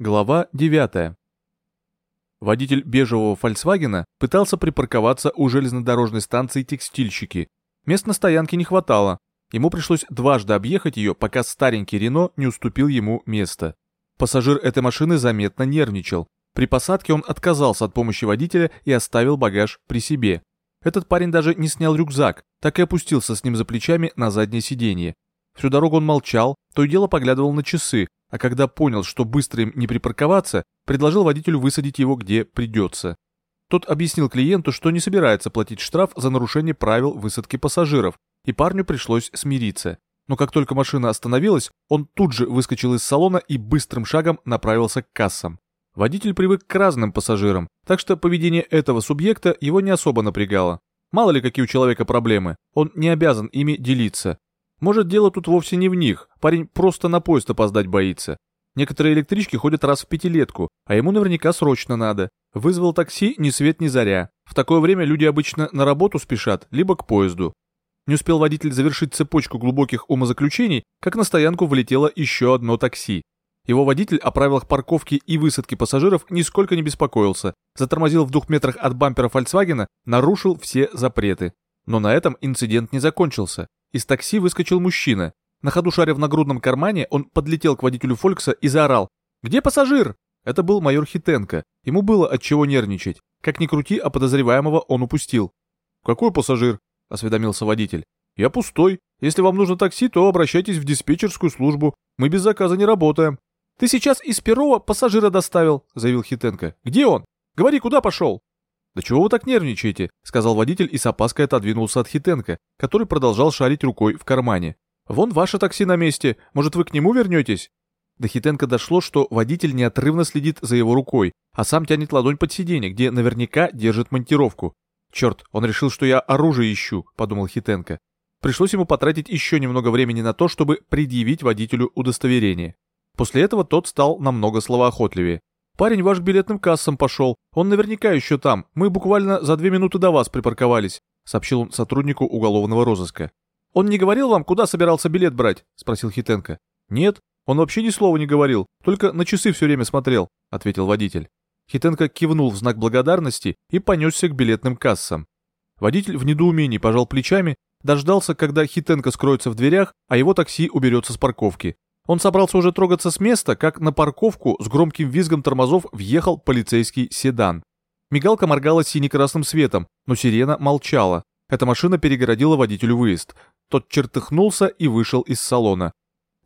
Глава 9. Водитель бежевого «Фольксвагена» пытался припарковаться у железнодорожной станции «Текстильщики». Мест на стоянке не хватало. Ему пришлось дважды объехать ее, пока старенький Рено не уступил ему место. Пассажир этой машины заметно нервничал. При посадке он отказался от помощи водителя и оставил багаж при себе. Этот парень даже не снял рюкзак, так и опустился с ним за плечами на заднее сиденье. Всю дорогу он молчал, то и дело поглядывал на часы, а когда понял, что быстро им не припарковаться, предложил водителю высадить его где придется. Тот объяснил клиенту, что не собирается платить штраф за нарушение правил высадки пассажиров, и парню пришлось смириться. Но как только машина остановилась, он тут же выскочил из салона и быстрым шагом направился к кассам. Водитель привык к разным пассажирам, так что поведение этого субъекта его не особо напрягало. Мало ли какие у человека проблемы, он не обязан ими делиться. Может, дело тут вовсе не в них, парень просто на поезд опоздать боится. Некоторые электрички ходят раз в пятилетку, а ему наверняка срочно надо. Вызвал такси ни свет ни заря. В такое время люди обычно на работу спешат, либо к поезду. Не успел водитель завершить цепочку глубоких умозаключений, как на стоянку влетело еще одно такси. Его водитель о правилах парковки и высадки пассажиров нисколько не беспокоился, затормозил в двух метрах от бампера Volkswagen, нарушил все запреты. Но на этом инцидент не закончился. Из такси выскочил мужчина. На ходу шаря в нагрудном кармане, он подлетел к водителю Фолькса и заорал «Где пассажир?» Это был майор Хитенко. Ему было от чего нервничать. Как ни крути, а подозреваемого он упустил. «Какой пассажир?» – осведомился водитель. «Я пустой. Если вам нужно такси, то обращайтесь в диспетчерскую службу. Мы без заказа не работаем». «Ты сейчас из Перова пассажира доставил», – заявил Хитенко. «Где он? Говори, куда пошел?» «Да чего вы так нервничаете?» — сказал водитель и с опаской отодвинулся от Хитенко, который продолжал шарить рукой в кармане. «Вон ваше такси на месте. Может, вы к нему вернетесь?» До Хитенко дошло, что водитель неотрывно следит за его рукой, а сам тянет ладонь под сиденье, где наверняка держит монтировку. «Черт, он решил, что я оружие ищу», — подумал Хитенко. Пришлось ему потратить еще немного времени на то, чтобы предъявить водителю удостоверение. После этого тот стал намного словоохотливее. Парень ваш к билетным кассам пошел. Он наверняка еще там. Мы буквально за две минуты до вас припарковались», — сообщил он сотруднику уголовного розыска. «Он не говорил вам, куда собирался билет брать?» — спросил Хитенко. «Нет, он вообще ни слова не говорил, только на часы все время смотрел», — ответил водитель. Хитенко кивнул в знак благодарности и понесся к билетным кассам. Водитель в недоумении пожал плечами, дождался, когда Хитенко скроется в дверях, а его такси уберется с парковки, он собрался уже трогаться с места, как на парковку с громким визгом тормозов въехал полицейский седан. Мигалка моргала сине-красным светом, но сирена молчала. Эта машина перегородила водителю выезд. Тот чертыхнулся и вышел из салона.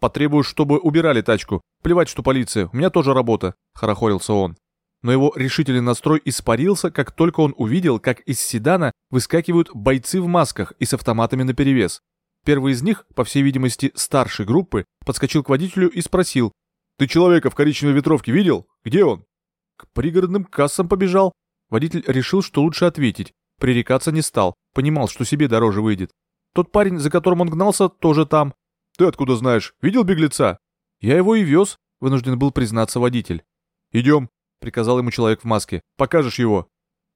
«Потребую, чтобы убирали тачку. Плевать, что полиция, у меня тоже работа», — хорохорился он. Но его решительный настрой испарился, как только он увидел, как из седана выскакивают бойцы в масках и с автоматами наперевес. Первый из них, по всей видимости, старшей группы, подскочил к водителю и спросил. «Ты человека в коричневой ветровке видел? Где он?» «К пригородным кассам побежал». Водитель решил, что лучше ответить. Пререкаться не стал, понимал, что себе дороже выйдет. Тот парень, за которым он гнался, тоже там. «Ты откуда знаешь? Видел беглеца?» «Я его и вез», — вынужден был признаться водитель. «Идем», — приказал ему человек в маске. «Покажешь его».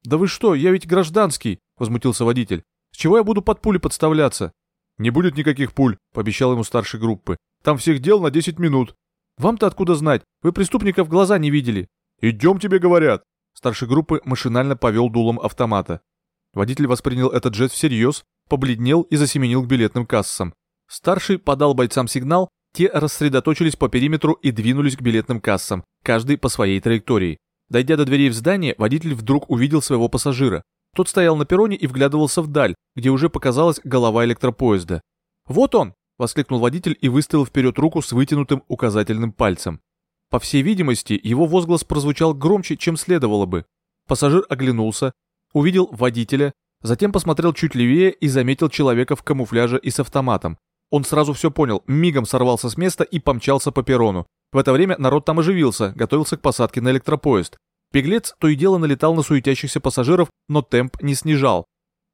«Да вы что, я ведь гражданский», — возмутился водитель. «С чего я буду под пули подставляться?» «Не будет никаких пуль», — пообещал ему старший группы. «Там всех дел на 10 минут». «Вам-то откуда знать? Вы преступников глаза не видели». «Идем, тебе говорят». Старший группы машинально повел дулом автомата. Водитель воспринял этот жест всерьез, побледнел и засеменил к билетным кассам. Старший подал бойцам сигнал, те рассредоточились по периметру и двинулись к билетным кассам, каждый по своей траектории. Дойдя до дверей в здание, водитель вдруг увидел своего пассажира. Тот стоял на перроне и вглядывался вдаль, где уже показалась голова электропоезда. «Вот он!» — воскликнул водитель и выставил вперед руку с вытянутым указательным пальцем. По всей видимости, его возглас прозвучал громче, чем следовало бы. Пассажир оглянулся, увидел водителя, затем посмотрел чуть левее и заметил человека в камуфляже и с автоматом. Он сразу все понял, мигом сорвался с места и помчался по перрону. В это время народ там оживился, готовился к посадке на электропоезд. Беглец то и дело налетал на суетящихся пассажиров, но темп не снижал.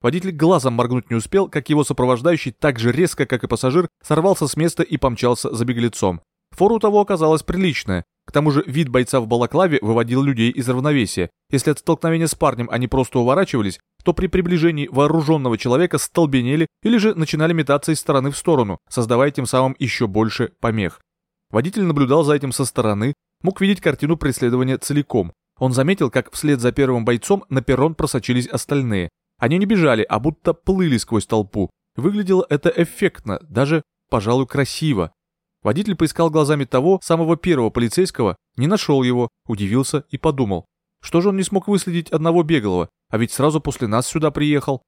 Водитель глазом моргнуть не успел, как его сопровождающий так же резко, как и пассажир, сорвался с места и помчался за беглецом. Фора у того оказалась приличная. К тому же вид бойца в балаклаве выводил людей из равновесия. Если от столкновения с парнем они просто уворачивались, то при приближении вооруженного человека столбенели или же начинали метаться из стороны в сторону, создавая тем самым еще больше помех. Водитель наблюдал за этим со стороны, мог видеть картину преследования целиком. Он заметил, как вслед за первым бойцом на перрон просочились остальные. Они не бежали, а будто плыли сквозь толпу. Выглядело это эффектно, даже, пожалуй, красиво. Водитель поискал глазами того, самого первого полицейского, не нашел его, удивился и подумал. Что же он не смог выследить одного беглого, а ведь сразу после нас сюда приехал?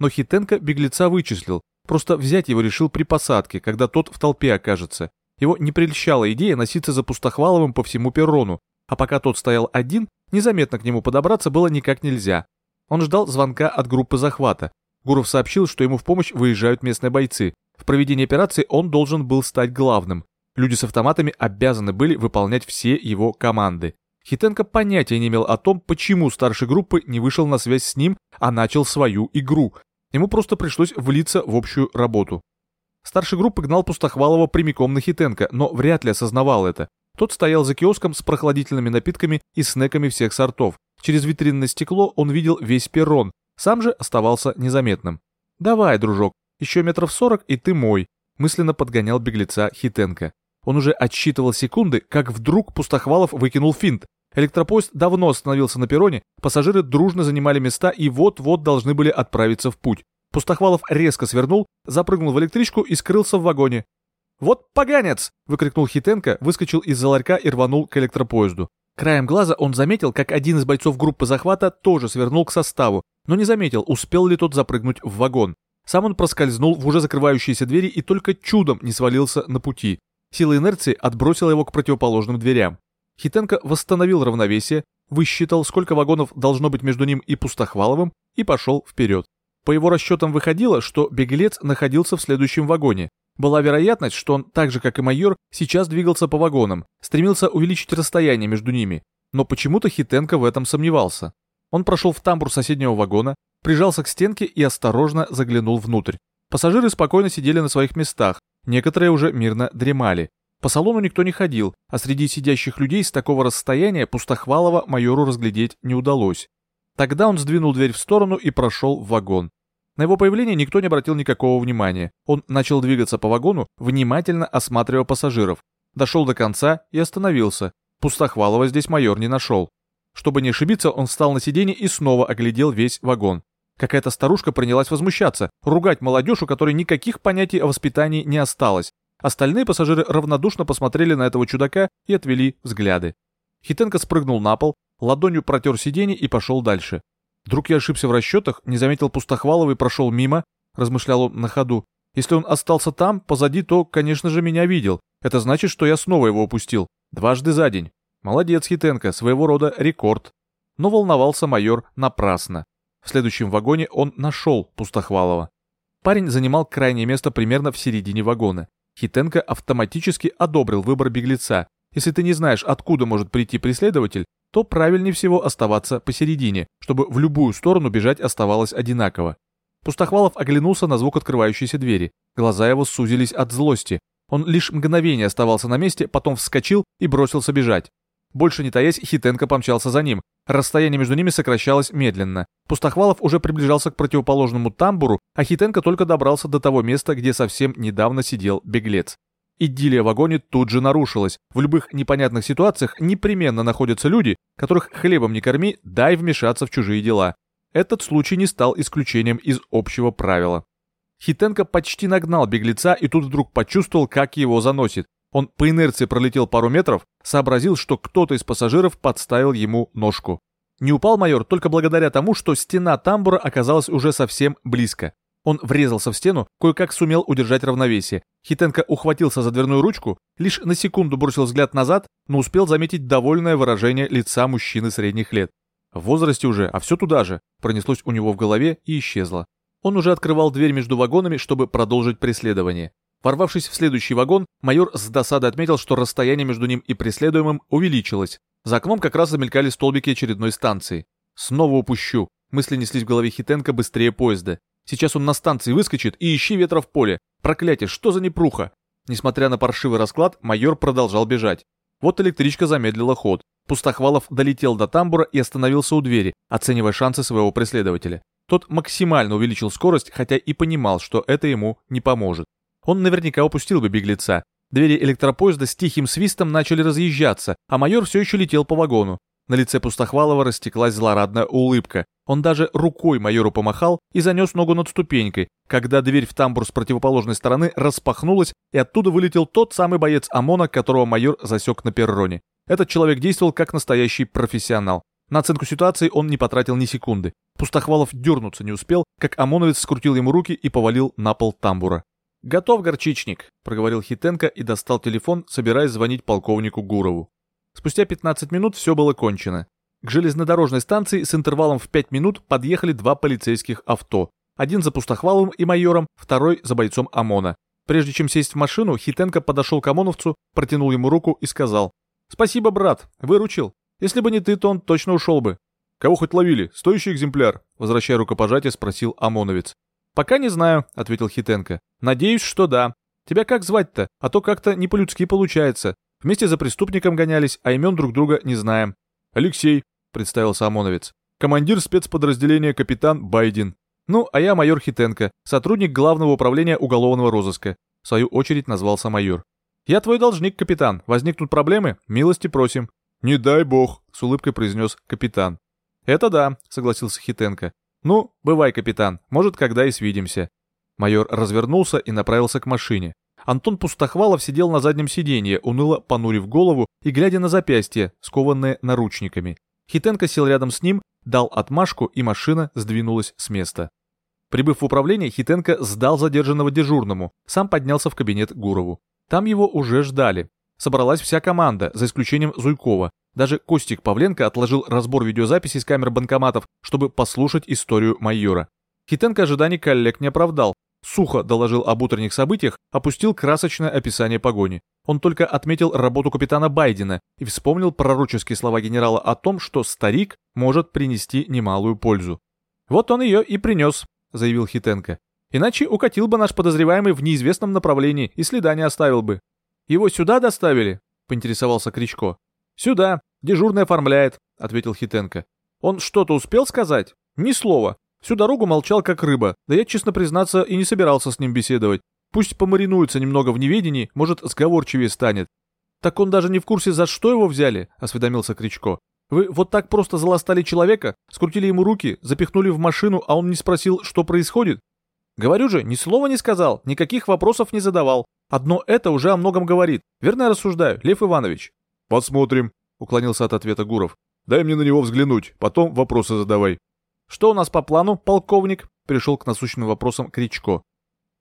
Но Хитенко беглеца вычислил, просто взять его решил при посадке, когда тот в толпе окажется. Его не прельщала идея носиться за Пустохваловым по всему перрону, а пока тот стоял один, незаметно к нему подобраться было никак нельзя. Он ждал звонка от группы захвата. Гуров сообщил, что ему в помощь выезжают местные бойцы. В проведении операции он должен был стать главным. Люди с автоматами обязаны были выполнять все его команды. Хитенко понятия не имел о том, почему старший группы не вышел на связь с ним, а начал свою игру. Ему просто пришлось влиться в общую работу. Старший группы гнал Пустохвалова прямиком на Хитенко, но вряд ли осознавал это. Тот стоял за киоском с прохладительными напитками и снеками всех сортов. Через витринное стекло он видел весь перрон, сам же оставался незаметным. «Давай, дружок, еще метров сорок, и ты мой», мысленно подгонял беглеца Хитенко. Он уже отсчитывал секунды, как вдруг Пустохвалов выкинул финт. Электропоезд давно остановился на перроне, пассажиры дружно занимали места и вот-вот должны были отправиться в путь. Пустохвалов резко свернул, запрыгнул в электричку и скрылся в вагоне. «Вот поганец!» — выкрикнул Хитенко, выскочил из-за ларька и рванул к электропоезду. Краем глаза он заметил, как один из бойцов группы захвата тоже свернул к составу, но не заметил, успел ли тот запрыгнуть в вагон. Сам он проскользнул в уже закрывающиеся двери и только чудом не свалился на пути. Сила инерции отбросила его к противоположным дверям. Хитенко восстановил равновесие, высчитал, сколько вагонов должно быть между ним и Пустохваловым, и пошел вперед. По его расчетам выходило, что беглец находился в следующем вагоне. Была вероятность, что он, так же как и майор, сейчас двигался по вагонам, стремился увеличить расстояние между ними. Но почему-то Хитенко в этом сомневался. Он прошел в тамбур соседнего вагона, прижался к стенке и осторожно заглянул внутрь. Пассажиры спокойно сидели на своих местах, некоторые уже мирно дремали. По салону никто не ходил, а среди сидящих людей с такого расстояния Пустохвалова майору разглядеть не удалось. Тогда он сдвинул дверь в сторону и прошел в вагон. На его появление никто не обратил никакого внимания. Он начал двигаться по вагону, внимательно осматривая пассажиров. Дошел до конца и остановился. Пустохвалова здесь майор не нашел. Чтобы не ошибиться, он встал на сиденье и снова оглядел весь вагон. Какая-то старушка принялась возмущаться, ругать молодежь, у которой никаких понятий о воспитании не осталось. Остальные пассажиры равнодушно посмотрели на этого чудака и отвели взгляды. Хитенко спрыгнул на пол, ладонью протер сиденье и пошел дальше. Вдруг я ошибся в расчетах, не заметил Пустохвалова и прошел мимо, размышлял он на ходу. Если он остался там, позади, то, конечно же, меня видел. Это значит, что я снова его упустил. Дважды за день. Молодец, Хитенко, своего рода рекорд. Но волновался майор напрасно. В следующем вагоне он нашел Пустохвалова. Парень занимал крайнее место примерно в середине вагона. Хитенко автоматически одобрил выбор беглеца. Если ты не знаешь, откуда может прийти преследователь, то правильнее всего оставаться посередине, чтобы в любую сторону бежать оставалось одинаково. Пустохвалов оглянулся на звук открывающейся двери. Глаза его сузились от злости. Он лишь мгновение оставался на месте, потом вскочил и бросился бежать. Больше не таясь, Хитенко помчался за ним. Расстояние между ними сокращалось медленно. Пустохвалов уже приближался к противоположному тамбуру, а Хитенко только добрался до того места, где совсем недавно сидел беглец. Идиллия в вагоне тут же нарушилась. В любых непонятных ситуациях непременно находятся люди, которых хлебом не корми, дай вмешаться в чужие дела. Этот случай не стал исключением из общего правила. Хитенко почти нагнал беглеца и тут вдруг почувствовал, как его заносит. Он по инерции пролетел пару метров, сообразил, что кто-то из пассажиров подставил ему ножку. Не упал майор только благодаря тому, что стена тамбура оказалась уже совсем близко. Он врезался в стену, кое-как сумел удержать равновесие. Хитенко ухватился за дверную ручку, лишь на секунду бросил взгляд назад, но успел заметить довольное выражение лица мужчины средних лет. В возрасте уже, а все туда же, пронеслось у него в голове и исчезло. Он уже открывал дверь между вагонами, чтобы продолжить преследование. Ворвавшись в следующий вагон, майор с досадой отметил, что расстояние между ним и преследуемым увеличилось. За окном как раз замелькали столбики очередной станции. «Снова упущу», мысли неслись в голове Хитенко быстрее поезда. Сейчас он на станции выскочит и ищи ветра в поле. Проклятие, что за непруха? Несмотря на паршивый расклад, майор продолжал бежать. Вот электричка замедлила ход. Пустохвалов долетел до тамбура и остановился у двери, оценивая шансы своего преследователя. Тот максимально увеличил скорость, хотя и понимал, что это ему не поможет. Он наверняка упустил бы беглеца. Двери электропоезда с тихим свистом начали разъезжаться, а майор все еще летел по вагону. На лице Пустохвалова растеклась злорадная улыбка. Он даже рукой майору помахал и занес ногу над ступенькой, когда дверь в тамбур с противоположной стороны распахнулась, и оттуда вылетел тот самый боец ОМОНа, которого майор засек на перроне. Этот человек действовал как настоящий профессионал. На оценку ситуации он не потратил ни секунды. Пустохвалов дернуться не успел, как ОМОНовец скрутил ему руки и повалил на пол тамбура. «Готов, горчичник», — проговорил Хитенко и достал телефон, собираясь звонить полковнику Гурову. Спустя 15 минут все было кончено. К железнодорожной станции с интервалом в 5 минут подъехали два полицейских авто. Один за Пустохваловым и майором, второй за бойцом ОМОНа. Прежде чем сесть в машину, Хитенко подошел к ОМОНовцу, протянул ему руку и сказал. «Спасибо, брат, выручил. Если бы не ты, то он точно ушел бы». «Кого хоть ловили? Стоящий экземпляр?» Возвращая рукопожатие, спросил ОМОНовец. «Пока не знаю», — ответил Хитенко. «Надеюсь, что да. Тебя как звать-то? А то как-то не по-людски получается. Вместе за преступником гонялись, а имен друг друга не знаем». «Алексей», — представился ОМОНовец. «Командир спецподразделения капитан Байдин». «Ну, а я майор Хитенко, сотрудник Главного управления уголовного розыска», — в свою очередь назвался майор. «Я твой должник, капитан. Возникнут проблемы? Милости просим». «Не дай бог», — с улыбкой произнес капитан. «Это да», — согласился Хитенко. «Ну, бывай, капитан, может, когда и свидимся». Майор развернулся и направился к машине. Антон Пустохвалов сидел на заднем сиденье, уныло понурив голову и глядя на запястье, скованные наручниками. Хитенко сел рядом с ним, дал отмашку, и машина сдвинулась с места. Прибыв в управление, Хитенко сдал задержанного дежурному, сам поднялся в кабинет Гурову. Там его уже ждали. Собралась вся команда, за исключением Зуйкова, даже Костик Павленко отложил разбор видеозаписей с камер банкоматов, чтобы послушать историю майора. Хитенко ожиданий коллег не оправдал. Сухо доложил об утренних событиях, опустил красочное описание погони. Он только отметил работу капитана Байдена и вспомнил пророческие слова генерала о том, что старик может принести немалую пользу. «Вот он ее и принес», — заявил Хитенко. «Иначе укатил бы наш подозреваемый в неизвестном направлении и следа не оставил бы». «Его сюда доставили?» — поинтересовался Кричко. «Сюда. Дежурный оформляет», — ответил Хитенко. «Он что-то успел сказать?» «Ни слова. Всю дорогу молчал как рыба, да я, честно признаться, и не собирался с ним беседовать. Пусть помаринуется немного в неведении, может, сговорчивее станет». «Так он даже не в курсе, за что его взяли?» — осведомился Кричко. «Вы вот так просто заластали человека, скрутили ему руки, запихнули в машину, а он не спросил, что происходит?» «Говорю же, ни слова не сказал, никаких вопросов не задавал. Одно это уже о многом говорит. Верно я рассуждаю, Лев Иванович?» «Посмотрим», — уклонился от ответа Гуров. «Дай мне на него взглянуть, потом вопросы задавай». «Что у нас по плану, полковник?» — перешел к насущным вопросам Кричко.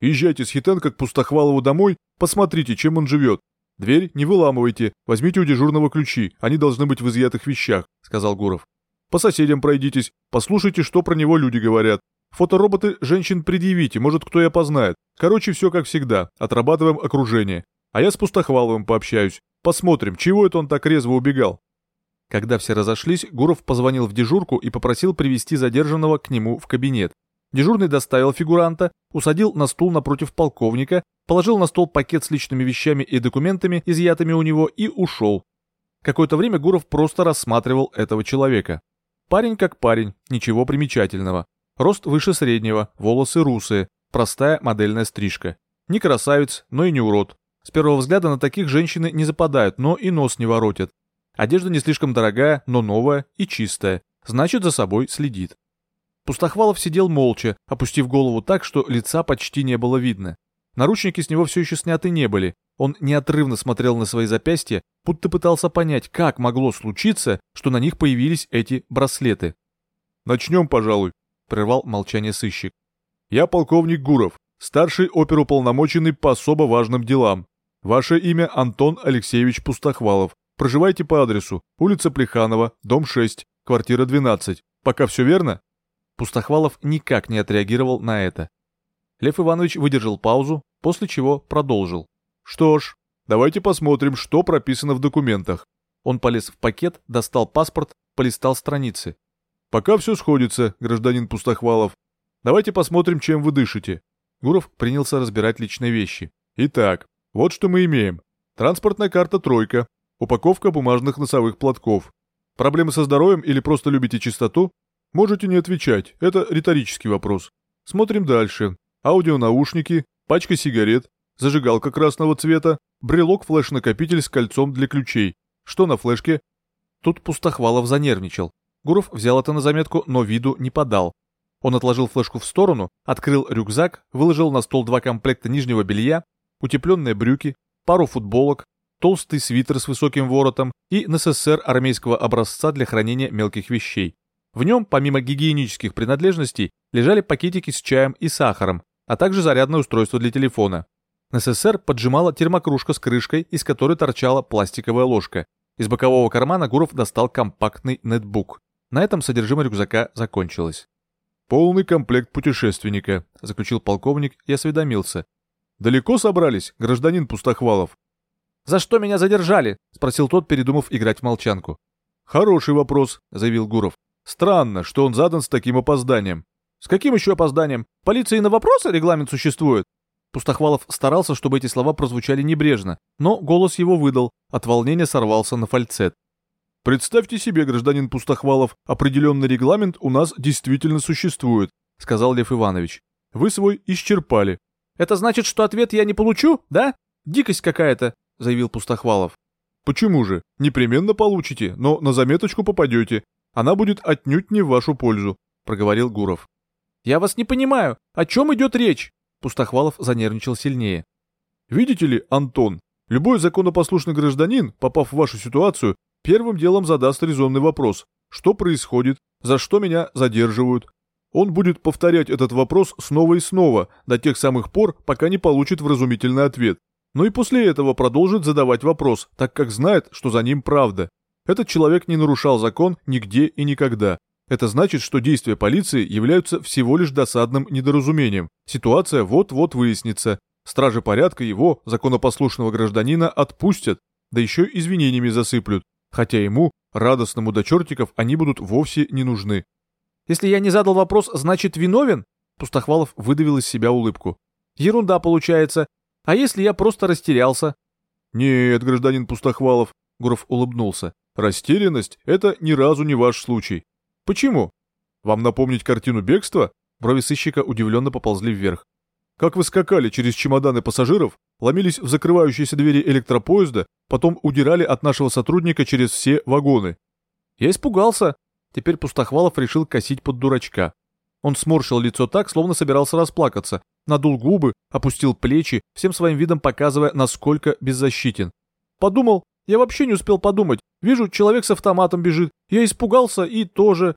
«Езжайте с Хитенко к Пустохвалову домой, посмотрите, чем он живет. Дверь не выламывайте, возьмите у дежурного ключи, они должны быть в изъятых вещах», — сказал Гуров. «По соседям пройдитесь, послушайте, что про него люди говорят. Фотороботы женщин предъявите, может, кто и опознает. Короче, все как всегда, отрабатываем окружение. А я с Пустохваловым пообщаюсь. Посмотрим, чего это он так резво убегал. Когда все разошлись, Гуров позвонил в дежурку и попросил привести задержанного к нему в кабинет. Дежурный доставил фигуранта, усадил на стул напротив полковника, положил на стол пакет с личными вещами и документами, изъятыми у него, и ушел. Какое-то время Гуров просто рассматривал этого человека. Парень как парень, ничего примечательного. Рост выше среднего, волосы русые, простая модельная стрижка. Не красавец, но и не урод. С первого взгляда на таких женщины не западают, но и нос не воротят. Одежда не слишком дорогая, но новая и чистая. Значит, за собой следит. Пустохвалов сидел молча, опустив голову так, что лица почти не было видно. Наручники с него все еще сняты не были. Он неотрывно смотрел на свои запястья, будто пытался понять, как могло случиться, что на них появились эти браслеты. «Начнем, пожалуй», — прервал молчание сыщик. «Я полковник Гуров, старший оперуполномоченный по особо важным делам. Ваше имя Антон Алексеевич Пустохвалов. Проживаете по адресу улица Плеханова, дом 6, квартира 12. Пока все верно?» Пустохвалов никак не отреагировал на это. Лев Иванович выдержал паузу, после чего продолжил. «Что ж, давайте посмотрим, что прописано в документах». Он полез в пакет, достал паспорт, полистал страницы. «Пока все сходится, гражданин Пустохвалов. Давайте посмотрим, чем вы дышите». Гуров принялся разбирать личные вещи. «Итак, вот что мы имеем. Транспортная карта «тройка», упаковка бумажных носовых платков. Проблемы со здоровьем или просто любите чистоту? Можете не отвечать, это риторический вопрос. Смотрим дальше. Аудионаушники, пачка сигарет, зажигалка красного цвета, брелок флеш-накопитель с кольцом для ключей. Что на флешке? Тут Пустохвалов занервничал. Гуров взял это на заметку, но виду не подал. Он отложил флешку в сторону, открыл рюкзак, выложил на стол два комплекта нижнего белья, утепленные брюки, пару футболок, толстый свитер с высоким воротом и НССР армейского образца для хранения мелких вещей. В нем, помимо гигиенических принадлежностей, лежали пакетики с чаем и сахаром, а также зарядное устройство для телефона. НССР поджимала термокружка с крышкой, из которой торчала пластиковая ложка. Из бокового кармана Гуров достал компактный нетбук. На этом содержимое рюкзака закончилось. «Полный комплект путешественника», — заключил полковник и осведомился. «Далеко собрались, гражданин Пустохвалов?» «За что меня задержали?» — спросил тот, передумав играть в молчанку. «Хороший вопрос», — заявил Гуров. «Странно, что он задан с таким опозданием». «С каким еще опозданием? Полиции на вопросы регламент существует?» Пустохвалов старался, чтобы эти слова прозвучали небрежно, но голос его выдал, от волнения сорвался на фальцет. «Представьте себе, гражданин Пустохвалов, определенный регламент у нас действительно существует», сказал Лев Иванович. «Вы свой исчерпали». «Это значит, что ответ я не получу, да? Дикость какая-то», заявил Пустохвалов. «Почему же? Непременно получите, но на заметочку попадете. Она будет отнюдь не в вашу пользу», проговорил Гуров. «Я вас не понимаю. О чем идет речь?» Пустохвалов занервничал сильнее. «Видите ли, Антон, любой законопослушный гражданин, попав в вашу ситуацию, первым делом задаст резонный вопрос. Что происходит? За что меня задерживают? Он будет повторять этот вопрос снова и снова, до тех самых пор, пока не получит вразумительный ответ. Но и после этого продолжит задавать вопрос, так как знает, что за ним правда. Этот человек не нарушал закон нигде и никогда. Это значит, что действия полиции являются всего лишь досадным недоразумением. Ситуация вот-вот выяснится. Стражи порядка его, законопослушного гражданина, отпустят, да еще извинениями засыплют. Хотя ему, радостному до чертиков, они будут вовсе не нужны. «Если я не задал вопрос, значит виновен?» Пустохвалов выдавил из себя улыбку. «Ерунда получается. А если я просто растерялся?» «Нет, гражданин Пустохвалов», — Гуров улыбнулся. «Растерянность — это ни разу не ваш случай. Почему? Вам напомнить картину бегства? Брови сыщика удивленно поползли вверх. Как вы скакали через чемоданы пассажиров, ломились в закрывающиеся двери электропоезда, потом удирали от нашего сотрудника через все вагоны. Я испугался. Теперь Пустохвалов решил косить под дурачка. Он сморщил лицо так, словно собирался расплакаться, надул губы, опустил плечи, всем своим видом показывая, насколько беззащитен. Подумал, я вообще не успел подумать. Вижу, человек с автоматом бежит. Я испугался и тоже...»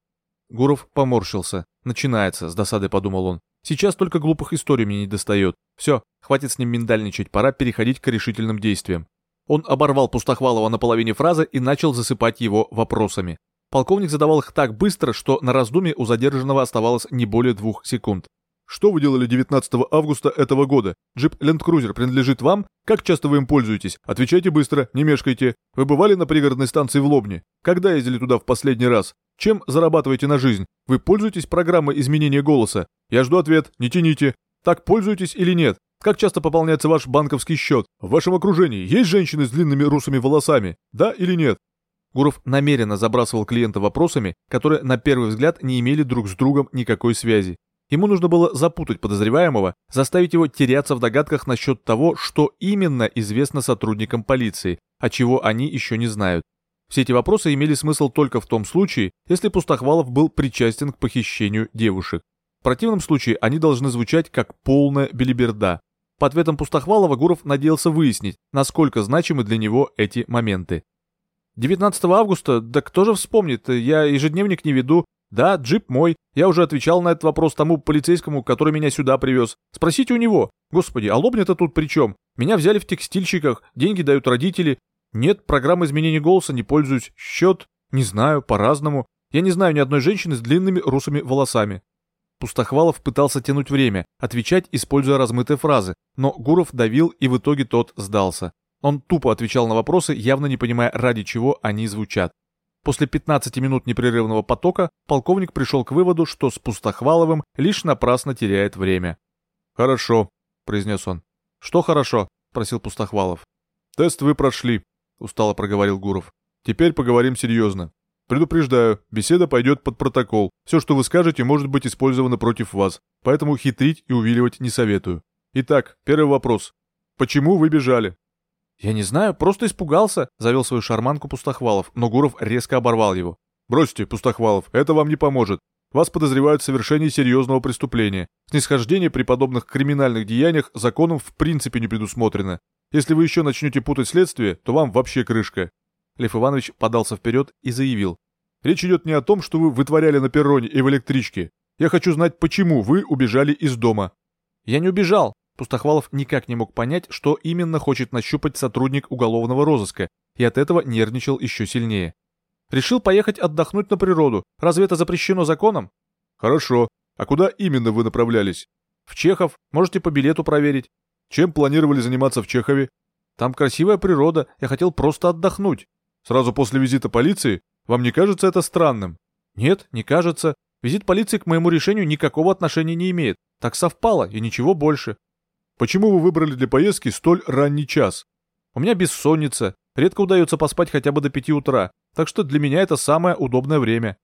Гуров поморщился. «Начинается», — с досадой подумал он. «Сейчас только глупых историй мне не достает. Все, хватит с ним миндальничать, пора переходить к решительным действиям». Он оборвал Пустохвалова на половине фразы и начал засыпать его вопросами. Полковник задавал их так быстро, что на раздумье у задержанного оставалось не более двух секунд. Что вы делали 19 августа этого года? Джип Land Cruiser принадлежит вам? Как часто вы им пользуетесь? Отвечайте быстро, не мешкайте. Вы бывали на пригородной станции в Лобне? Когда ездили туда в последний раз? Чем зарабатываете на жизнь? Вы пользуетесь программой изменения голоса? Я жду ответ, не тяните. Так пользуетесь или нет? Как часто пополняется ваш банковский счет? В вашем окружении есть женщины с длинными русыми волосами? Да или нет? Гуров намеренно забрасывал клиента вопросами, которые на первый взгляд не имели друг с другом никакой связи. Ему нужно было запутать подозреваемого, заставить его теряться в догадках насчет того, что именно известно сотрудникам полиции, а чего они еще не знают. Все эти вопросы имели смысл только в том случае, если Пустохвалов был причастен к похищению девушек. В противном случае они должны звучать как полная белиберда. По ответам Пустохвалова Гуров надеялся выяснить, насколько значимы для него эти моменты. 19 августа, да кто же вспомнит, я ежедневник не веду, да, джип мой. Я уже отвечал на этот вопрос тому полицейскому, который меня сюда привез. Спросите у него. Господи, а лобня-то тут при чем? Меня взяли в текстильщиках, деньги дают родители. Нет, программы изменения голоса не пользуюсь. Счет? Не знаю, по-разному. Я не знаю ни одной женщины с длинными русыми волосами. Пустохвалов пытался тянуть время, отвечать, используя размытые фразы, но Гуров давил, и в итоге тот сдался. Он тупо отвечал на вопросы, явно не понимая, ради чего они звучат. После 15 минут непрерывного потока полковник пришел к выводу, что с Пустохваловым лишь напрасно теряет время. «Хорошо», — произнес он. «Что хорошо?» — просил Пустохвалов. «Тест вы прошли», — устало проговорил Гуров. «Теперь поговорим серьезно. Предупреждаю, беседа пойдет под протокол. Все, что вы скажете, может быть использовано против вас, поэтому хитрить и увиливать не советую. Итак, первый вопрос. Почему вы бежали?» «Я не знаю, просто испугался», — завел свою шарманку Пустохвалов, но Гуров резко оборвал его. «Бросьте, Пустохвалов, это вам не поможет. Вас подозревают в совершении серьезного преступления. Снисхождение при подобных криминальных деяниях законом в принципе не предусмотрено. Если вы еще начнете путать следствие, то вам вообще крышка». Лев Иванович подался вперед и заявил. «Речь идет не о том, что вы вытворяли на перроне и в электричке. Я хочу знать, почему вы убежали из дома». «Я не убежал». Пустохвалов никак не мог понять, что именно хочет нащупать сотрудник уголовного розыска, и от этого нервничал еще сильнее. Решил поехать отдохнуть на природу. Разве это запрещено законом? Хорошо. А куда именно вы направлялись? В Чехов. Можете по билету проверить. Чем планировали заниматься в Чехове? Там красивая природа. Я хотел просто отдохнуть. Сразу после визита полиции? Вам не кажется это странным? Нет, не кажется. Визит полиции к моему решению никакого отношения не имеет. Так совпало, и ничего больше. Почему вы выбрали для поездки столь ранний час? У меня бессонница. Редко удается поспать хотя бы до пяти утра, так что для меня это самое удобное время.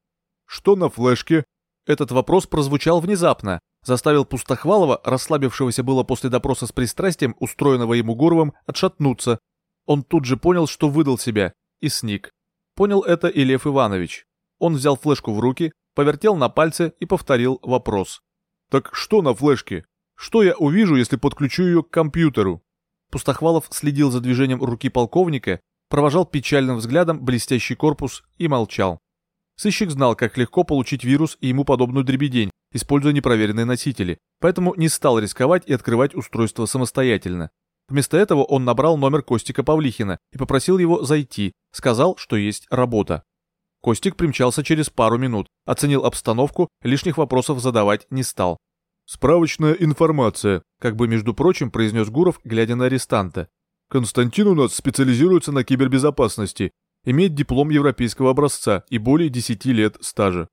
Что на флешке? Этот вопрос прозвучал внезапно, заставил Пустохвалова, расслабившегося было после допроса с пристрастием, устроенного ему Гуровым, отшатнуться. Он тут же понял, что выдал себя, и сник. Понял это и Лев Иванович. Он взял флешку в руки, повертел на пальце и повторил вопрос. «Так что на флешке? Что я увижу, если подключу ее к компьютеру?» Пустохвалов следил за движением руки полковника, провожал печальным взглядом блестящий корпус и молчал. Сыщик знал, как легко получить вирус и ему подобную дребедень, используя непроверенные носители, поэтому не стал рисковать и открывать устройство самостоятельно. Вместо этого он набрал номер Костика Павлихина и попросил его зайти, сказал, что есть работа. Костик примчался через пару минут, оценил обстановку, лишних вопросов задавать не стал. «Справочная информация», как бы между прочим произнес Гуров, глядя на арестанта. «Константин у нас специализируется на кибербезопасности, имеет диплом европейского образца и более 10 лет стажа».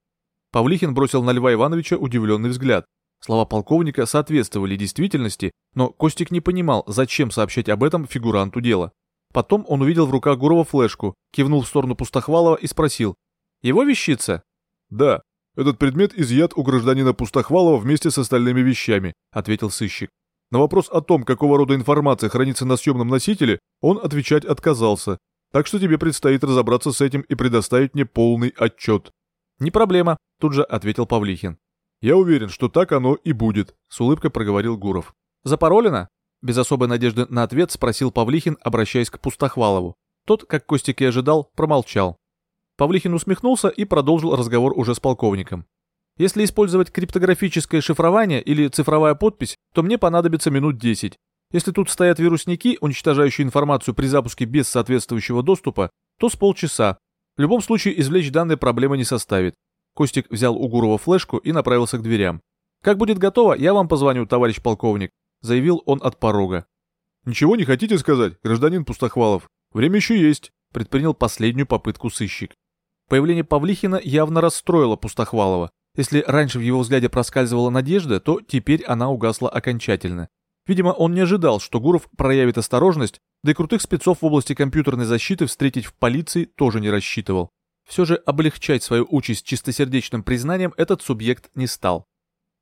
Павлихин бросил на Льва Ивановича удивленный взгляд. Слова полковника соответствовали действительности, но Костик не понимал, зачем сообщать об этом фигуранту дела. Потом он увидел в руках Гурова флешку, кивнул в сторону Пустохвалова и спросил. «Его вещица?» «Да», «Этот предмет изъят у гражданина Пустохвалова вместе с остальными вещами», — ответил сыщик. На вопрос о том, какого рода информация хранится на съемном носителе, он отвечать отказался. Так что тебе предстоит разобраться с этим и предоставить мне полный отчет. «Не проблема», — тут же ответил Павлихин. «Я уверен, что так оно и будет», — с улыбкой проговорил Гуров. «Запаролено?» Без особой надежды на ответ спросил Павлихин, обращаясь к Пустохвалову. Тот, как Костик и ожидал, промолчал. Павлихин усмехнулся и продолжил разговор уже с полковником. Если использовать криптографическое шифрование или цифровая подпись, то мне понадобится минут 10. Если тут стоят вирусники, уничтожающие информацию при запуске без соответствующего доступа, то с полчаса. В любом случае извлечь данные проблемы не составит. Костик взял у Гурова флешку и направился к дверям. «Как будет готово, я вам позвоню, товарищ полковник», — заявил он от порога. «Ничего не хотите сказать, гражданин Пустохвалов? Время еще есть», — предпринял последнюю попытку сыщик. Появление Павлихина явно расстроило Пустохвалова. Если раньше в его взгляде проскальзывала надежда, то теперь она угасла окончательно. Видимо, он не ожидал, что Гуров проявит осторожность, да и крутых спецов в области компьютерной защиты встретить в полиции тоже не рассчитывал. Все же облегчать свою участь чистосердечным признанием этот субъект не стал.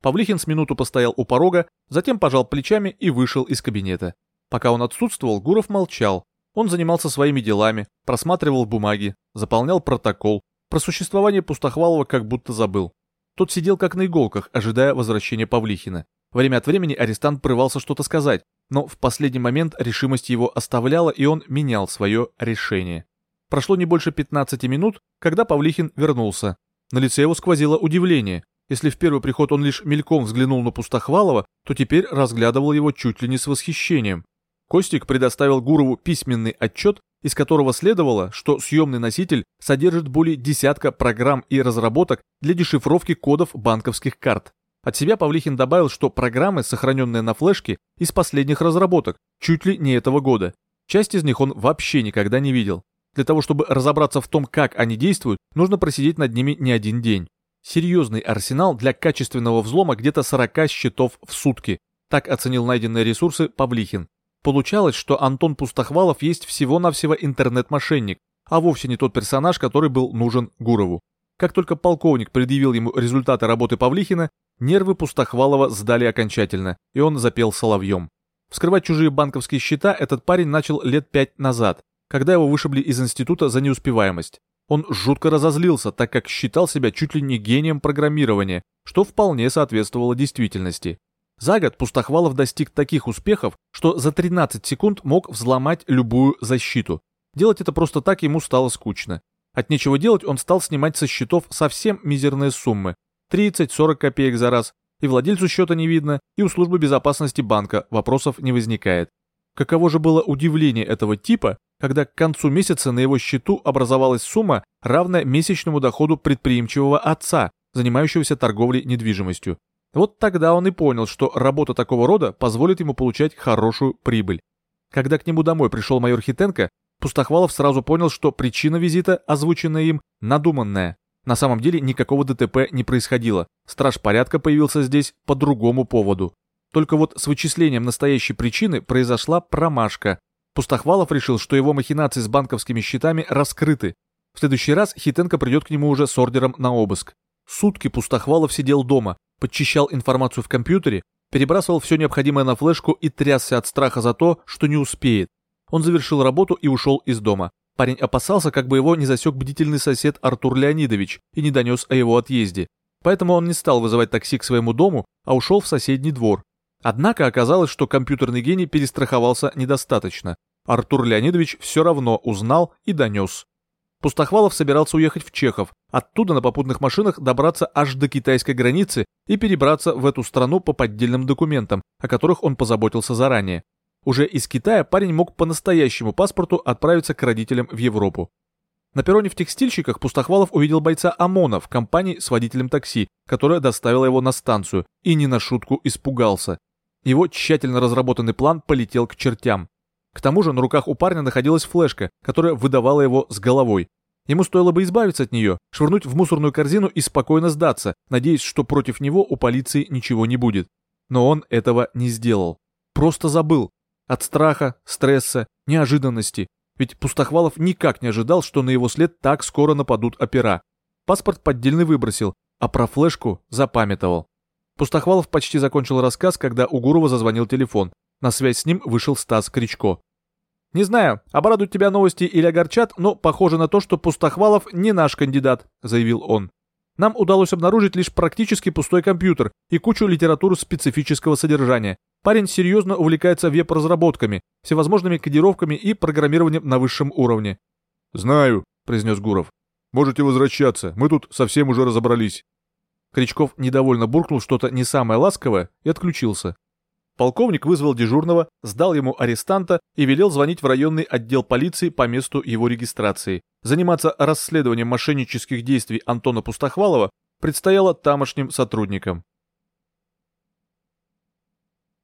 Павлихин с минуту постоял у порога, затем пожал плечами и вышел из кабинета. Пока он отсутствовал, Гуров молчал, он занимался своими делами, просматривал бумаги, заполнял протокол, про существование Пустохвалова как будто забыл. Тот сидел как на иголках, ожидая возвращения Павлихина. Время от времени арестант прорывался что-то сказать, но в последний момент решимость его оставляла, и он менял свое решение. Прошло не больше 15 минут, когда Павлихин вернулся. На лице его сквозило удивление. Если в первый приход он лишь мельком взглянул на Пустохвалова, то теперь разглядывал его чуть ли не с восхищением. Костик предоставил Гурову письменный отчет, из которого следовало, что съемный носитель содержит более десятка программ и разработок для дешифровки кодов банковских карт. От себя Павлихин добавил, что программы, сохраненные на флешке, из последних разработок, чуть ли не этого года. Часть из них он вообще никогда не видел. Для того, чтобы разобраться в том, как они действуют, нужно просидеть над ними не один день. Серьезный арсенал для качественного взлома где-то 40 счетов в сутки. Так оценил найденные ресурсы Павлихин. Получалось, что Антон Пустохвалов есть всего-навсего интернет-мошенник, а вовсе не тот персонаж, который был нужен Гурову. Как только полковник предъявил ему результаты работы Павлихина, нервы Пустохвалова сдали окончательно, и он запел соловьем. Вскрывать чужие банковские счета этот парень начал лет пять назад, когда его вышибли из института за неуспеваемость. Он жутко разозлился, так как считал себя чуть ли не гением программирования, что вполне соответствовало действительности. За год Пустохвалов достиг таких успехов, что за 13 секунд мог взломать любую защиту. Делать это просто так ему стало скучно. От нечего делать он стал снимать со счетов совсем мизерные суммы. 30-40 копеек за раз. И владельцу счета не видно, и у службы безопасности банка вопросов не возникает. Каково же было удивление этого типа, когда к концу месяца на его счету образовалась сумма, равная месячному доходу предприимчивого отца, занимающегося торговлей недвижимостью. Вот тогда он и понял, что работа такого рода позволит ему получать хорошую прибыль. Когда к нему домой пришел майор Хитенко, Пустохвалов сразу понял, что причина визита, озвученная им, надуманная. На самом деле никакого ДТП не происходило. Страж порядка появился здесь по другому поводу. Только вот с вычислением настоящей причины произошла промашка. Пустохвалов решил, что его махинации с банковскими счетами раскрыты. В следующий раз Хитенко придет к нему уже с ордером на обыск. Сутки Пустохвалов сидел дома, подчищал информацию в компьютере, перебрасывал все необходимое на флешку и трясся от страха за то, что не успеет. Он завершил работу и ушел из дома. Парень опасался, как бы его не засек бдительный сосед Артур Леонидович и не донес о его отъезде. Поэтому он не стал вызывать такси к своему дому, а ушел в соседний двор. Однако оказалось, что компьютерный гений перестраховался недостаточно. Артур Леонидович все равно узнал и донес. Пустохвалов собирался уехать в Чехов, оттуда на попутных машинах добраться аж до китайской границы и перебраться в эту страну по поддельным документам, о которых он позаботился заранее. Уже из Китая парень мог по настоящему паспорту отправиться к родителям в Европу. На перроне в текстильщиках Пустохвалов увидел бойца ОМОНа в компании с водителем такси, которая доставила его на станцию, и не на шутку испугался. Его тщательно разработанный план полетел к чертям. К тому же на руках у парня находилась флешка, которая выдавала его с головой. Ему стоило бы избавиться от нее, швырнуть в мусорную корзину и спокойно сдаться, надеясь, что против него у полиции ничего не будет. Но он этого не сделал. Просто забыл, от страха, стресса, неожиданности. Ведь Пустохвалов никак не ожидал, что на его след так скоро нападут опера. Паспорт поддельный выбросил, а про флешку запамятовал. Пустохвалов почти закончил рассказ, когда у Гурова зазвонил телефон. На связь с ним вышел Стас Кричко. «Не знаю, обрадуют тебя новости или огорчат, но похоже на то, что Пустохвалов не наш кандидат», — заявил он. «Нам удалось обнаружить лишь практически пустой компьютер и кучу литературы специфического содержания. Парень серьезно увлекается веб-разработками, всевозможными кодировками и программированием на высшем уровне. «Знаю», — произнес Гуров. «Можете возвращаться, мы тут совсем уже разобрались». Кричков недовольно буркнул что-то не самое ласковое и отключился. Полковник вызвал дежурного, сдал ему арестанта и велел звонить в районный отдел полиции по месту его регистрации. Заниматься расследованием мошеннических действий Антона Пустохвалова предстояло тамошним сотрудникам.